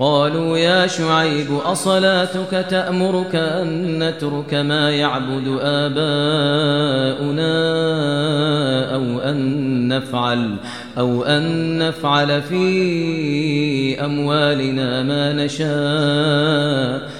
قالوا يا شعيب أصلاتك تأمرك أن نترك ما يعبد آباؤنا أو أن نفعل أو أن نفعل في أموالنا ما نشاء.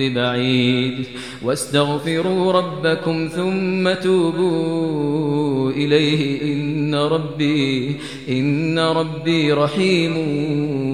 ببعيد واستغفروا ربكم ثم توبوا إليه إن ربي, إن ربي رحيم.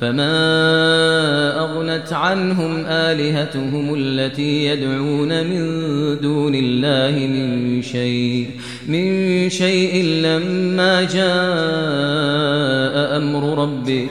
فما أغنت عنهم آلهتهم التي يدعون من دون الله من شيء من شيء لما جاء أمر ربك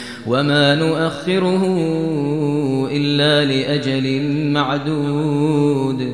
وما نؤخره إلا لأجل معدود